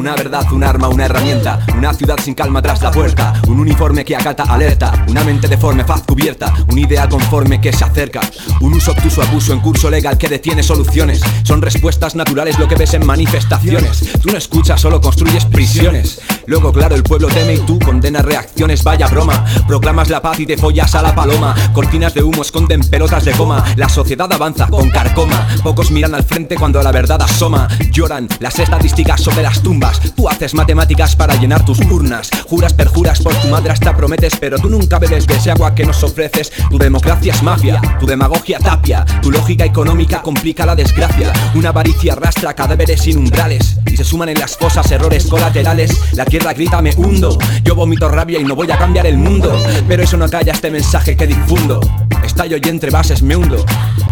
Una verdad, un arma, una herramienta. Una ciudad sin calma tras la puerta. Un uniforme que acata alerta. Una mente deforme, faz cubierta. Un ideal conforme que se acerca. Un uso obtuso, abuso en curso legal que detiene soluciones. Son respuestas naturales lo que ves en manifestaciones. Tú no escuchas, solo construyes prisiones Luego claro, el pueblo teme y tú condenas reacciones, vaya broma. Proclamas la paz y te follas a la paloma. Cortinas de humo esconden pelotas de goma. La sociedad avanza con carcoma. Pocos miran al frente cuando la verdad asoma. Lloran las estadísticas sobre las tumbas. Tú haces matemáticas para llenar tus urnas. Juras, perjuras, por tu madre hasta prometes Pero tú nunca bebes de agua que nos ofreces. Tu democracia es mafia, tu demagogia tapia. Tu lógica económica complica la desgracia. Una avaricia arrastra cadáveres sin umbrales Y se suman en las fosas errores colaterales. La tierra grita me hundo Yo vomito rabia y no voy a cambiar el mundo. Pero eso no calla este mensaje que difundo. Estallo y entre bases me hundo